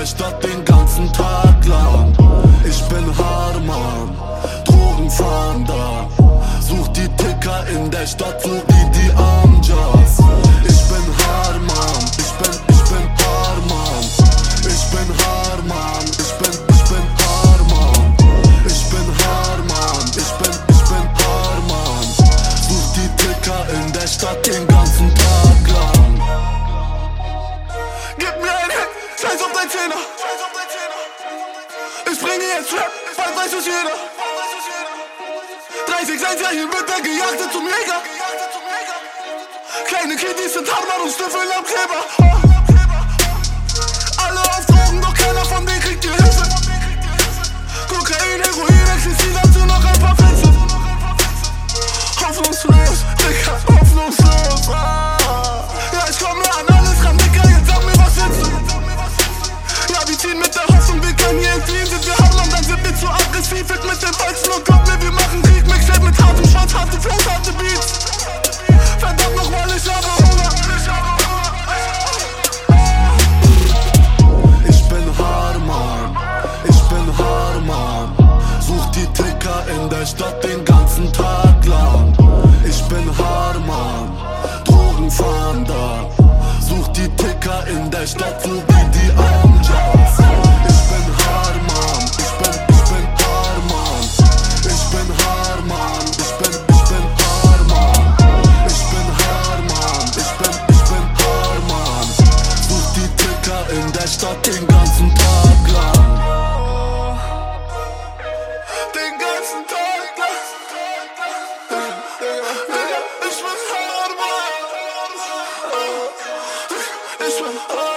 der Stadt den ganzen Tag lang. Ich bin Harman, Drogenfahnder. Such die Ticker in der Stadt, such Scheiß auf dein Zehner. Ich bringe jetzt Trap, bald weiß es jeder. 30 Seinzeichen wird der Gejagte zum Jäger. Kleine Kiddies sind Hammer und Stiefel am Kleber. Oh. die Ticker in der Stadt den ganzen Tag lang. Ich bin Harman, Drogenfahnder. Such die Ticker in der Stadt, so wie die Amjas. Ich bin Harman, ich bin, ich bin Harman. Ich bin Harman, ich bin, ich bin Harman. Ich bin Harman, ich bin, ich bin Harman. Such die Ticker in der Stadt den ganzen Tag lang. This one. Oh.